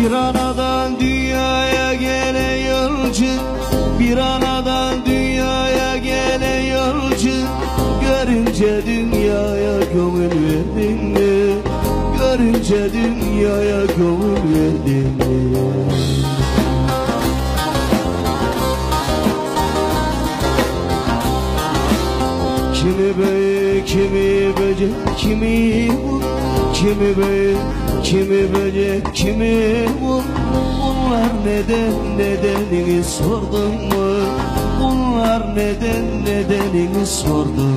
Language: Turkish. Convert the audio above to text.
Bir anadan dünyaya gelen yolcu Bir anadan dünyaya gelen yolcu Görünce dünyaya gönül verdin mi? Görünce dünyaya gönül verdin mi? Kimi bey, kimi böcek, kimi bu Kimi bey, kimi böcek, kimi bu Bunlar neden, nedenini sordun mu? Bunlar neden, nedenini sordun